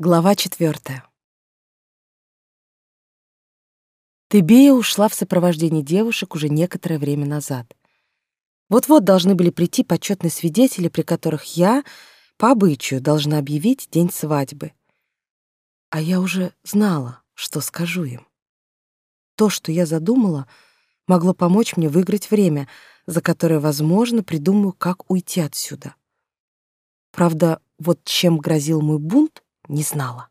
Глава четвертая. Тебея ушла в сопровождении девушек уже некоторое время назад. Вот-вот должны были прийти почетные свидетели, при которых я, по обычаю, должна объявить день свадьбы. А я уже знала, что скажу им. То, что я задумала, могло помочь мне выиграть время, за которое, возможно, придумаю, как уйти отсюда. Правда, вот чем грозил мой бунт, не знала.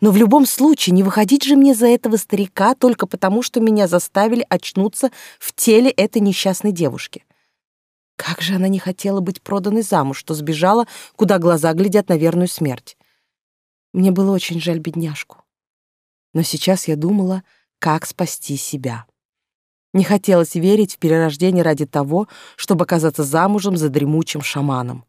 Но в любом случае не выходить же мне за этого старика только потому, что меня заставили очнуться в теле этой несчастной девушки. Как же она не хотела быть проданной замуж, что сбежала, куда глаза глядят на верную смерть. Мне было очень жаль бедняжку. Но сейчас я думала, как спасти себя. Не хотелось верить в перерождение ради того, чтобы оказаться замужем за дремучим шаманом.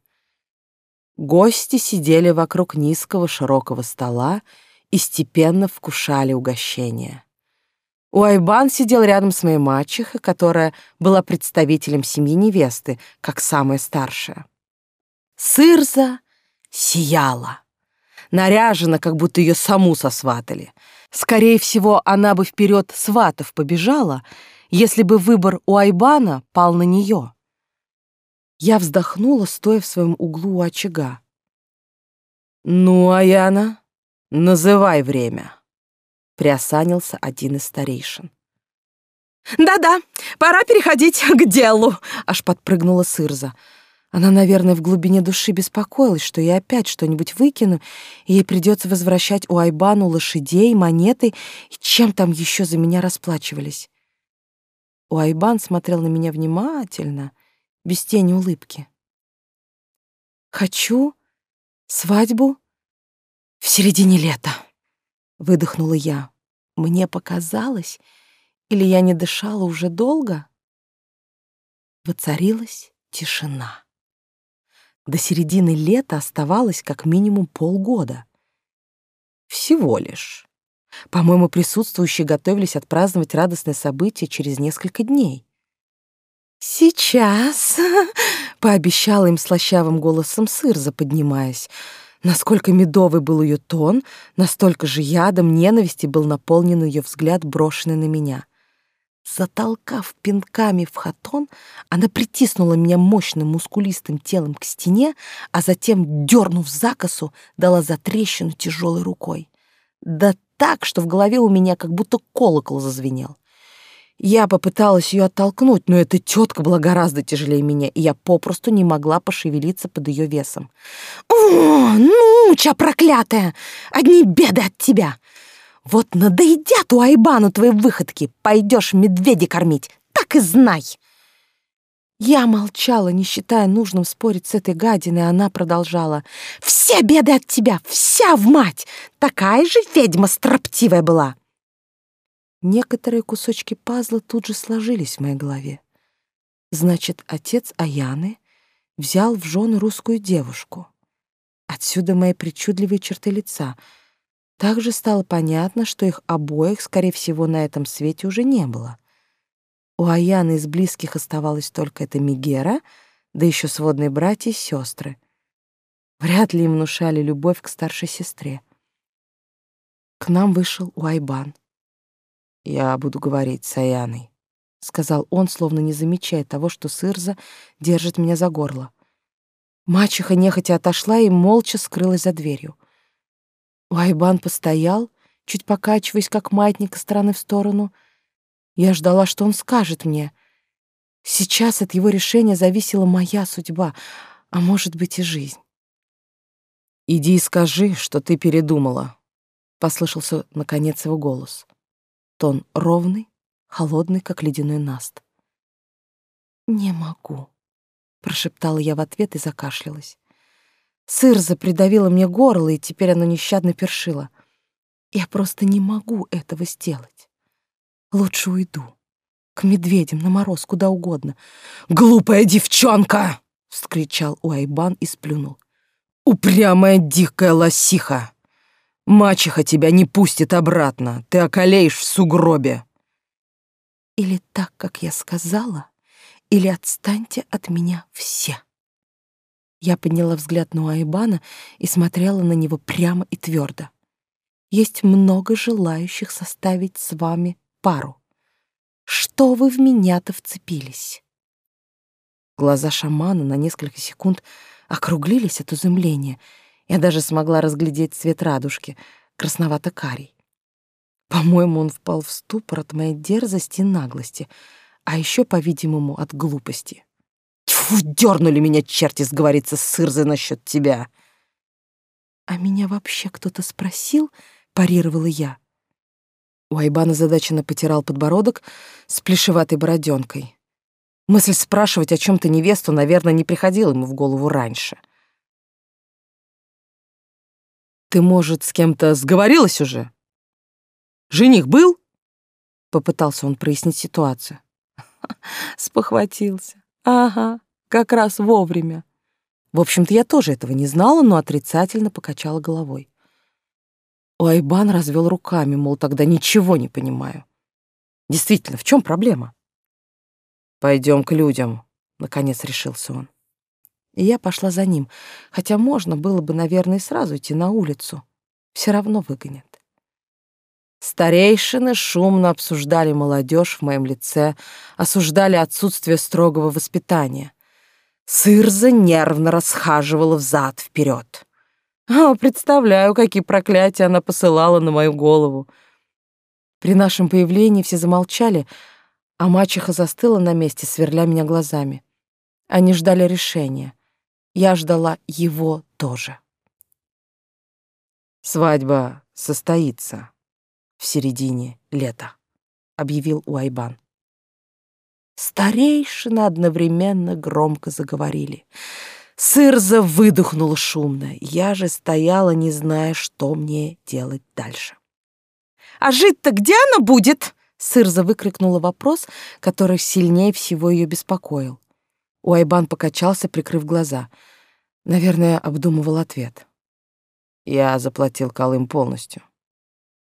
Гости сидели вокруг низкого широкого стола и степенно вкушали угощение. Уайбан сидел рядом с моей мачехой, которая была представителем семьи невесты, как самая старшая. Сырза сияла. Наряжена, как будто ее саму сосватали. Скорее всего, она бы вперед сватов побежала, если бы выбор у Айбана пал на нее. Я вздохнула, стоя в своем углу у очага. «Ну, Аяна, называй время», — приосанился один из старейшин. «Да-да, пора переходить к делу», — аж подпрыгнула Сырза. Она, наверное, в глубине души беспокоилась, что я опять что-нибудь выкину, и ей придется возвращать у Айбану лошадей, монеты и чем там еще за меня расплачивались. У Айбан смотрел на меня внимательно — без тени улыбки. «Хочу свадьбу в середине лета», — выдохнула я. Мне показалось, или я не дышала уже долго? Воцарилась тишина. До середины лета оставалось как минимум полгода. Всего лишь. По-моему, присутствующие готовились отпраздновать радостное событие через несколько дней. «Сейчас», — пообещала им слащавым голосом Сырза, поднимаясь. Насколько медовый был ее тон, настолько же ядом ненависти был наполнен ее взгляд, брошенный на меня. Затолкав пинками в хатон, она притиснула меня мощным мускулистым телом к стене, а затем, дернув за косу, дала затрещину тяжелой рукой. Да так, что в голове у меня как будто колокол зазвенел. Я попыталась ее оттолкнуть, но эта тетка была гораздо тяжелее меня, и я попросту не могла пошевелиться под ее весом. «О, ну, ча проклятая! Одни беды от тебя! Вот надоедят у Айбану твои выходки, пойдешь медведя кормить, так и знай!» Я молчала, не считая нужным спорить с этой гадиной, она продолжала. «Все беды от тебя, вся в мать! Такая же ведьма строптивая была!» Некоторые кусочки пазла тут же сложились в моей голове. Значит, отец Аяны взял в жены русскую девушку. Отсюда мои причудливые черты лица. Также стало понятно, что их обоих, скорее всего, на этом свете уже не было. У Аяны из близких оставалась только эта Мигера, да еще сводные братья и сестры. Вряд ли им внушали любовь к старшей сестре. К нам вышел Уайбан. «Я буду говорить с Аяной», — сказал он, словно не замечая того, что Сырза держит меня за горло. Мачеха нехотя отошла и молча скрылась за дверью. Уайбан постоял, чуть покачиваясь, как маятник из стороны в сторону. Я ждала, что он скажет мне. Сейчас от его решения зависела моя судьба, а может быть и жизнь. «Иди и скажи, что ты передумала», — послышался, наконец, его голос. Тон ровный, холодный, как ледяной наст. «Не могу», — прошептала я в ответ и закашлялась. Сырза придавила мне горло, и теперь оно нещадно першило. Я просто не могу этого сделать. Лучше уйду. К медведям, на мороз, куда угодно. «Глупая девчонка!» — вскричал Уайбан и сплюнул. «Упрямая дикая лосиха! Мачеха тебя не пустит обратно, ты околеешь в сугробе. Или так, как я сказала, или отстаньте от меня все. Я подняла взгляд на Айбана и смотрела на него прямо и твердо. Есть много желающих составить с вами пару. Что вы в меня-то вцепились? Глаза шамана на несколько секунд округлились от изумления. Я даже смогла разглядеть цвет радужки, красновато-карий. По-моему, он впал в ступор от моей дерзости и наглости, а еще, по-видимому, от глупости. Тьфу, дернули меня черти сговориться с Сырзой насчет тебя. А меня вообще кто-то спросил, парировала я. У Айбана задаченно потирал подбородок с плешеватой бороденкой. Мысль спрашивать о чем то невесту, наверное, не приходила ему в голову раньше. «Ты, может, с кем-то сговорилась уже? Жених был?» Попытался он прояснить ситуацию. Спохватился. «Ага, как раз вовремя». В общем-то, я тоже этого не знала, но отрицательно покачала головой. Уайбан развел руками, мол, тогда ничего не понимаю. Действительно, в чем проблема? Пойдем к людям, наконец решился он. И я пошла за ним, хотя можно было бы, наверное, сразу идти на улицу. Все равно выгонят. Старейшины шумно обсуждали молодежь в моем лице, осуждали отсутствие строгого воспитания. Сырза нервно расхаживала взад вперед. О, представляю, какие проклятия она посылала на мою голову. При нашем появлении все замолчали, а мачеха застыла на месте, сверля меня глазами. Они ждали решения. Я ждала его тоже. «Свадьба состоится в середине лета», — объявил Уайбан. Старейшины одновременно громко заговорили. Сырза выдохнула шумно. Я же стояла, не зная, что мне делать дальше. «А жить-то где она будет?» Сырза выкрикнула вопрос, который сильнее всего ее беспокоил. Уайбан покачался, прикрыв глаза. Наверное, обдумывал ответ. «Я заплатил Колым полностью.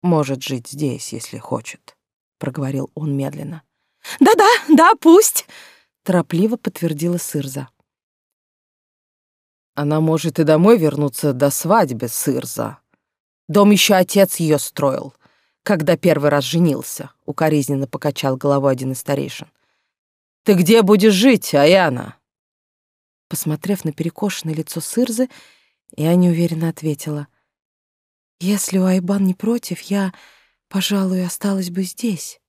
Может жить здесь, если хочет», — проговорил он медленно. «Да-да, да, пусть!» — торопливо подтвердила Сырза. «Она может и домой вернуться до свадьбы, Сырза. Дом еще отец ее строил когда первый раз женился», — укоризненно покачал головой один из старейшин. «Ты где будешь жить, Аяна?» Посмотрев на перекошенное лицо Сырзы, я неуверенно ответила. «Если у Айбан не против, я, пожалуй, осталась бы здесь».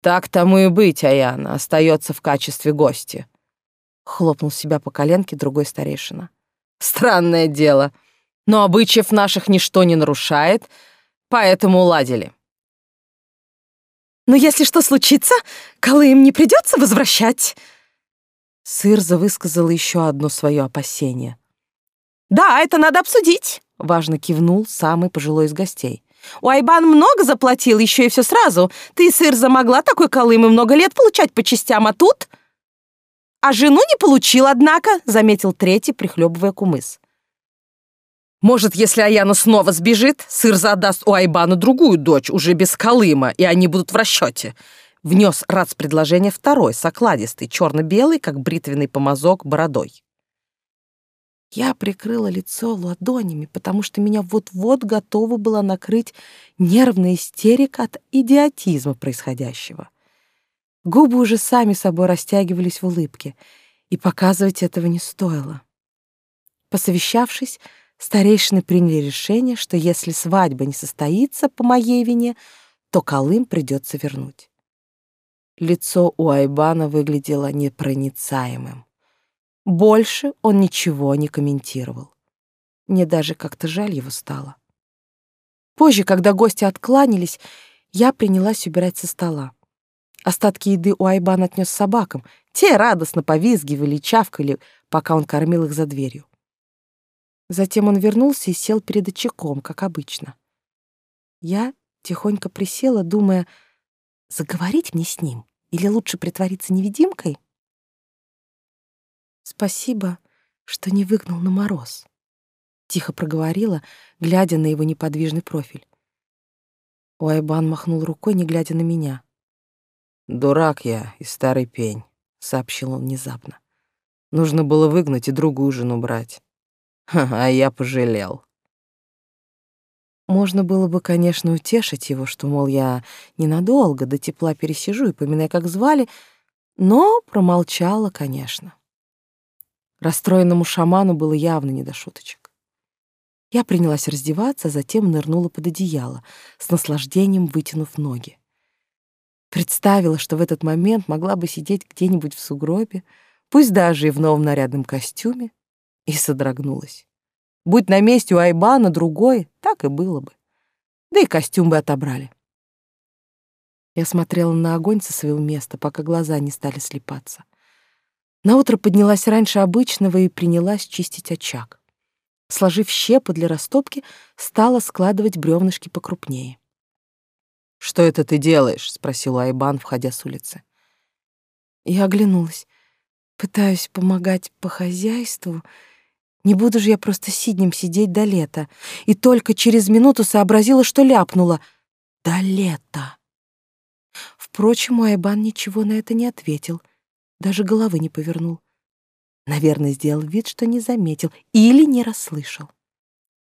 «Так тому и быть, Аяна, остается в качестве гостя», — хлопнул себя по коленке другой старейшина. «Странное дело, но обычаев наших ничто не нарушает», — поэтому уладили. Но если что случится, Колым не придется возвращать. Сырза высказала еще одно свое опасение. Да, это надо обсудить, важно кивнул самый пожилой из гостей. У Айбан много заплатил, еще и все сразу. Ты, Сырза, могла такой Колым и много лет получать по частям, а тут... А жену не получил, однако, заметил третий, прихлебывая кумыс. Может, если Аяна снова сбежит, Сырза отдаст у Айбана другую дочь, уже без Колыма, и они будут в расчете. Внес Рац предложение второй, сокладистый, черно-белый, как бритвенный помазок, бородой. Я прикрыла лицо ладонями, потому что меня вот-вот готова была накрыть нервная истерика от идиотизма происходящего. Губы уже сами собой растягивались в улыбке, и показывать этого не стоило. Посовещавшись, старейшины приняли решение, что если свадьба не состоится по моей вине, то Колым придется вернуть. Лицо у Айбана выглядело непроницаемым. Больше он ничего не комментировал. Мне даже как-то жаль его стало. Позже, когда гости откланялись, я принялась убирать со стола. Остатки еды у Айбана отнес собакам. Те радостно повизгивали и чавкали, пока он кормил их за дверью. Затем он вернулся и сел перед очагом, как обычно. Я тихонько присела, думая, заговорить мне с ним или лучше притвориться невидимкой? «Спасибо, что не выгнал на мороз», — тихо проговорила, глядя на его неподвижный профиль. Уайбан махнул рукой, не глядя на меня. «Дурак я и старый пень», — сообщил он внезапно. Нужно было выгнать и другую жену брать. а я пожалел. Можно было бы, конечно, утешить его, что, мол, я ненадолго до тепла пересижу и поминай, как звали, но промолчала, конечно. Расстроенному шаману было явно не до шуточек. Я принялась раздеваться, а затем нырнула под одеяло, с наслаждением вытянув ноги. Представила, что в этот момент могла бы сидеть где-нибудь в сугробе, пусть даже и в новом нарядном костюме, и содрогнулась. Будь на месте у Айбана другой, так и было бы. Да и костюм бы отобрали. Я смотрела на огонь со своего места, пока глаза не стали слепаться. Наутро поднялась раньше обычного и принялась чистить очаг. Сложив щепу для растопки, стала складывать бревнышки покрупнее. «Что это ты делаешь?» — спросил Айбан, входя с улицы. Я оглянулась. Пытаюсь помогать по хозяйству — не буду же я просто сиднем сидеть до лета. И только через минуту сообразила, что ляпнула. До лета. Впрочем, Айбан ничего на это не ответил, даже головы не повернул. Наверное, сделал вид, что не заметил или не расслышал.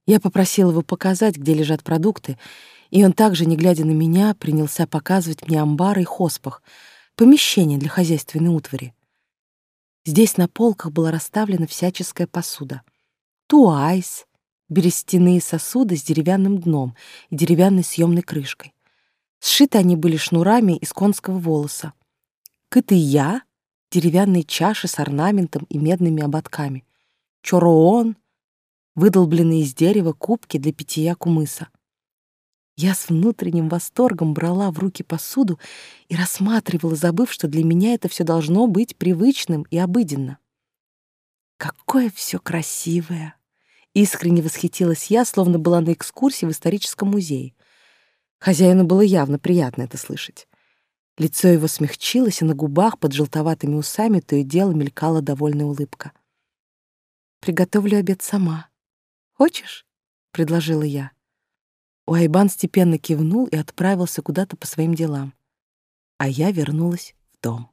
Я попросила его показать, где лежат продукты, и он также, не глядя на меня, принялся показывать мне амбары и хоспах, помещение для хозяйственной утвари. Здесь на полках была расставлена всяческая посуда. Туайс, берестяные сосуды с деревянным дном и деревянной съемной крышкой. Сшиты они были шнурами из конского волоса. Кытыя — деревянные чаши с орнаментом и медными ободками. Чороон — выдолбленные из дерева кубки для питья кумыса. Я с внутренним восторгом брала в руки посуду и рассматривала, забыв, что для меня это все должно быть привычным и обыденно. Какое все красивое! Искренне восхитилась я, словно была на экскурсии в историческом музее. Хозяину было явно приятно это слышать. Лицо его смягчилось, и на губах под желтоватыми усами то и дело мелькала довольная улыбка. «Приготовлю обед сама. Хочешь?» — предложила я. Уайбан степенно кивнул и отправился куда-то по своим делам, а я вернулась в дом.